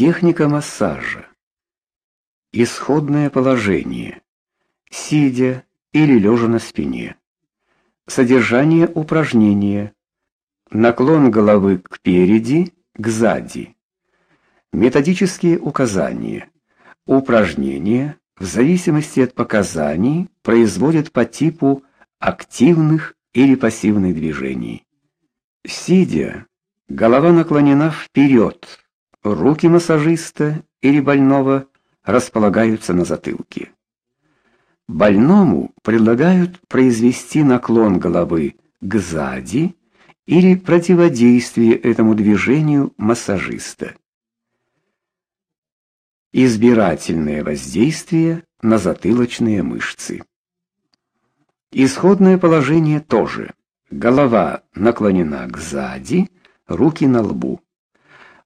Техника массажа. Исходное положение. Сидя или лежа на спине. Содержание упражнения. Наклон головы к переди, к сзади. Методические указания. Упражнения в зависимости от показаний производят по типу активных или пассивных движений. Сидя, голова наклонена вперед, руки массажиста или больного располагаются на затылке. Больному предлагают произвести наклон головы к сзади или противодействие этому движению массажиста. Избирательное воздействие на затылочные мышцы. Исходное положение тоже. Голова наклонена к сзади, руки на лбу.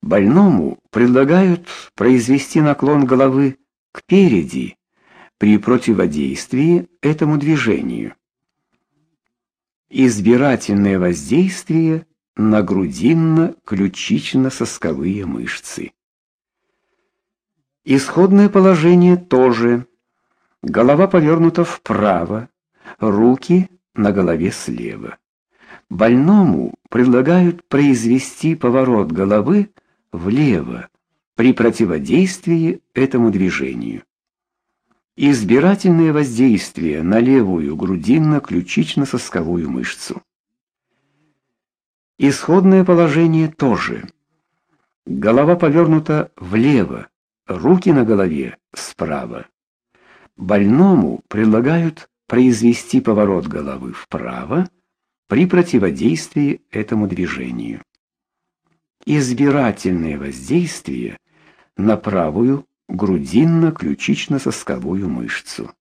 Больному предлагают произвести наклон головы к переди при противодействии этому движению. Избирательное воздействие на грудинно-ключично-сосковые мышцы. Исходное положение тоже. Голова повернута вправо, руки на голове слева. Больному предлагают произвести поворот головы влево при противодействии этому движению. Избирательное воздействие на левую грудинно-ключично-сосковую мышцу. Исходное положение тоже. Голова повернута влево руки на голове справа. Больному предлагают произвести поворот головы вправо при противодействии этому движению. Избирательное воздействие на правую грудинно-ключично-сосковую мышцу.